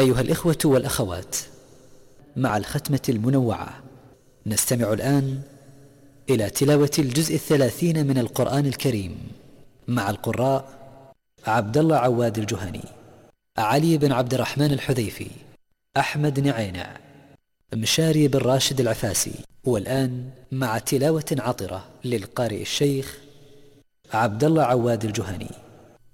أيها الإخوة والأخوات مع الختمة المنوعة نستمع الآن إلى تلاوة الجزء الثلاثين من القرآن الكريم مع القراء عبد الله عواد الجهني علي بن عبد الرحمن الحذيفي أحمد نعينع مشاري بن راشد العفاسي والآن مع تلاوة عطرة للقارئ الشيخ عبد الله عواد الجهني.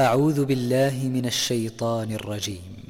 أعوذ بالله من الشيطان الرجيم.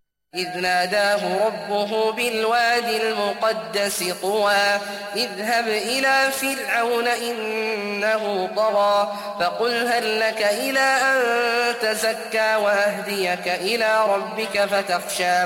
إذ ناداه ربه بالواد المقدس طوى اذهب إلى فرعون إنه طغى فقل هل لك إلى أن تزكى وأهديك إلى ربك فتخشى.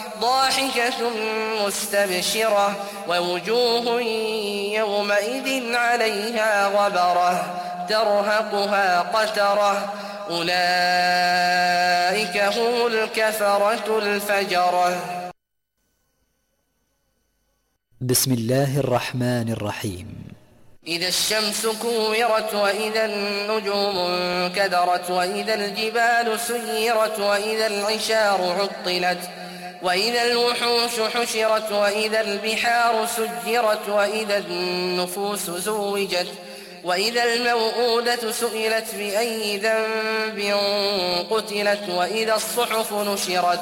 ضاحكة مستبشرة ووجوه يومئذ عليها غبرة ترهقها قترة أولئك هم الكفرة الفجرة. بسم الله الرحمن الرحيم. إذا الشمس كورت وإذا النجوم كدرت وإذا الجبال سيرت وإذا العشار عطلت وإذا الوحوش حشرت وإذا البحار سجرت وإذا النفوس زوجت وإذا الموءودة سئلت بأي ذنب قتلت وإذا الصحف نشرت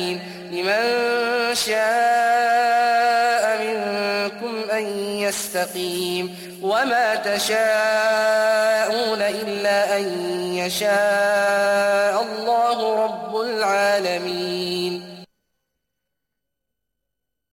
العالمين لمن شاء منكم أن يستقيم. وما تشاءون إلا أن يشاء.